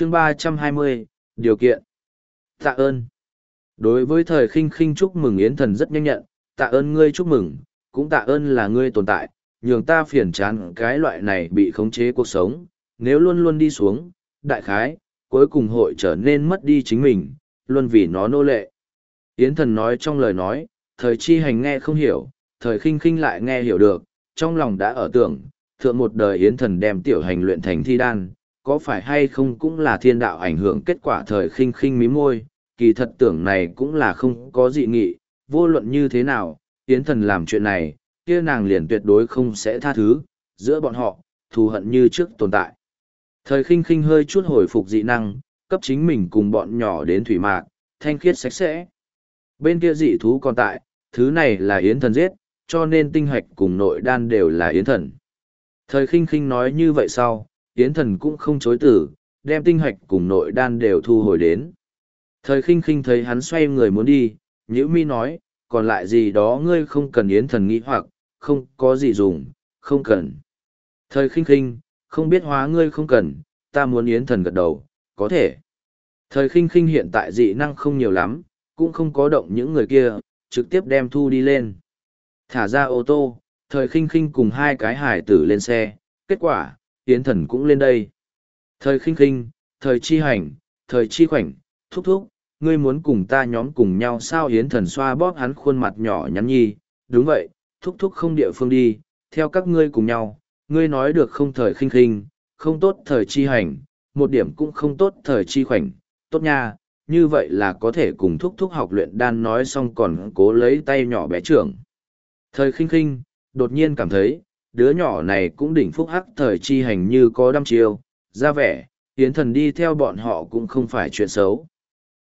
chương ba trăm hai mươi, điều kiện. Tạ ơn. Đối với thời khinh khinh chúc mừng yến thần rất nhanh nhận, tạ ơn ngươi chúc mừng, cũng tạ ơn là ngươi tồn tại, nhường ta phiền chán cái loại này bị khống chế cuộc sống, nếu luôn luôn đi xuống, đại khái, cuối cùng hội trở nên mất đi chính mình, luôn vì nó nô lệ. Yến thần nói trong lời nói, thời chi hành nghe không hiểu, thời khinh khinh lại nghe hiểu được, trong lòng đã ở tưởng, thượng một đời yến thần đem tiểu hành luyện thành thi đan có phải hay không cũng là thiên đạo ảnh hưởng kết quả thời khinh khinh mí môi, kỳ thật tưởng này cũng là không có dị nghị, vô luận như thế nào, Yến thần làm chuyện này, kia nàng liền tuyệt đối không sẽ tha thứ, giữa bọn họ, thù hận như trước tồn tại. Thời khinh khinh hơi chút hồi phục dị năng, cấp chính mình cùng bọn nhỏ đến thủy mạc, thanh khiết sạch sẽ. Bên kia dị thú còn tại, thứ này là Yến thần giết, cho nên tinh hạch cùng nội đan đều là Yến thần. Thời khinh khinh nói như vậy sau, Yến thần cũng không chối tử, đem tinh hạch cùng nội đan đều thu hồi đến. Thời khinh khinh thấy hắn xoay người muốn đi, Nhữ mi nói, còn lại gì đó ngươi không cần Yến thần nghĩ hoặc, không có gì dùng, không cần. Thời khinh khinh, không biết hóa ngươi không cần, ta muốn Yến thần gật đầu, có thể. Thời khinh khinh hiện tại dị năng không nhiều lắm, cũng không có động những người kia, trực tiếp đem thu đi lên. Thả ra ô tô, thời khinh khinh cùng hai cái hải tử lên xe, kết quả, Yến thần cũng lên đây. Thời khinh khinh, thời chi hành, thời chi khoảnh, thúc thúc, ngươi muốn cùng ta nhóm cùng nhau sao Yến thần xoa bóp hắn khuôn mặt nhỏ nhắn nhi, đúng vậy, thúc thúc không địa phương đi, theo các ngươi cùng nhau, ngươi nói được không thời khinh khinh, không tốt thời chi hành, một điểm cũng không tốt thời chi khoảnh, tốt nha, như vậy là có thể cùng thúc thúc học luyện đan nói xong còn cố lấy tay nhỏ bé trưởng. Thời khinh khinh, đột nhiên cảm thấy, đứa nhỏ này cũng đỉnh phúc hắc thời chi hành như có đăm chiêu, ra vẻ, Yến thần đi theo bọn họ cũng không phải chuyện xấu.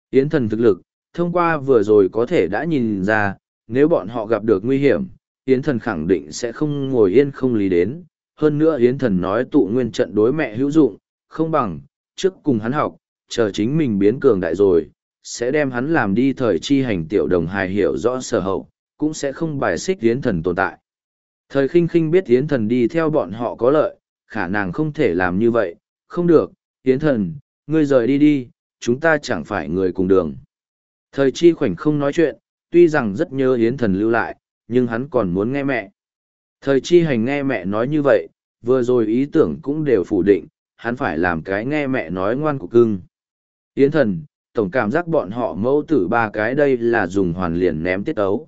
Yến thần thực lực, thông qua vừa rồi có thể đã nhìn ra, nếu bọn họ gặp được nguy hiểm, Yến thần khẳng định sẽ không ngồi yên không lý đến. Hơn nữa Yến thần nói tụ nguyên trận đối mẹ hữu dụng, không bằng, trước cùng hắn học, chờ chính mình biến cường đại rồi, sẽ đem hắn làm đi thời chi hành tiểu đồng hài hiểu rõ sở hậu, cũng sẽ không bài xích Yến thần tồn tại. Thời khinh khinh biết Yến thần đi theo bọn họ có lợi, khả năng không thể làm như vậy, không được, Yến thần, ngươi rời đi đi, chúng ta chẳng phải người cùng đường. Thời chi khoảnh không nói chuyện, tuy rằng rất nhớ Yến thần lưu lại, nhưng hắn còn muốn nghe mẹ. Thời chi hành nghe mẹ nói như vậy, vừa rồi ý tưởng cũng đều phủ định, hắn phải làm cái nghe mẹ nói ngoan của cưng. Yến thần, tổng cảm giác bọn họ mẫu tử ba cái đây là dùng hoàn liền ném tiết ấu.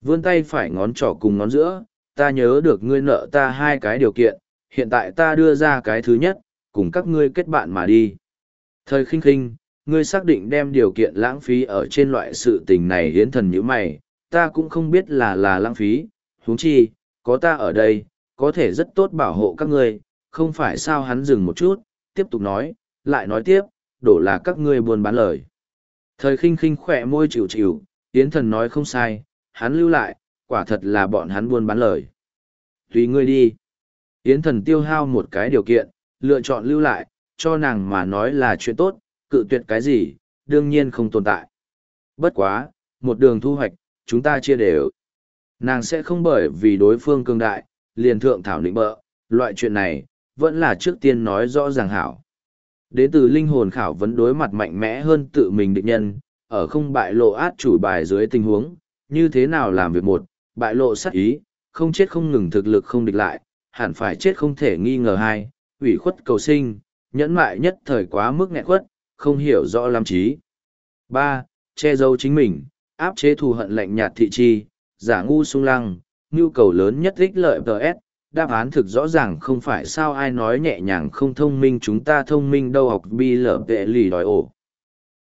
Vươn tay phải ngón trỏ cùng ngón giữa, ta nhớ được ngươi nợ ta hai cái điều kiện, hiện tại ta đưa ra cái thứ nhất, cùng các ngươi kết bạn mà đi. Thời khinh khinh, ngươi xác định đem điều kiện lãng phí ở trên loại sự tình này hiến thần như mày, ta cũng không biết là là lãng phí, huống chi, có ta ở đây, có thể rất tốt bảo hộ các ngươi, không phải sao hắn dừng một chút, tiếp tục nói, lại nói tiếp, đổ là các ngươi buồn bán lời. Thời khinh khinh khỏe môi chịu chịu, hiến thần nói không sai, hắn lưu lại, quả thật là bọn hắn buôn bán lời. Tùy ngươi đi. Yến thần tiêu hao một cái điều kiện, lựa chọn lưu lại, cho nàng mà nói là chuyện tốt, cự tuyệt cái gì, đương nhiên không tồn tại. Bất quá, một đường thu hoạch, chúng ta chia đều. Nàng sẽ không bởi vì đối phương cương đại, liền thượng thảo nịnh bợ, loại chuyện này, vẫn là trước tiên nói rõ ràng hảo. Đến từ linh hồn khảo vấn đối mặt mạnh mẽ hơn tự mình định nhân, ở không bại lộ át chủ bài dưới tình huống, như thế nào làm việc một, bại lộ sát ý, không chết không ngừng thực lực không địch lại, hẳn phải chết không thể nghi ngờ hai, ủy khuất cầu sinh, nhẫn mại nhất thời quá mức nghẹn khuất, không hiểu rõ làm trí. ba Che giấu chính mình, áp chế thù hận lạnh nhạt thị chi, giả ngu sung lăng, nhu cầu lớn nhất ích lợi TS, đáp án thực rõ ràng không phải sao ai nói nhẹ nhàng không thông minh chúng ta thông minh đâu học bi lở vệ lì đòi ổ.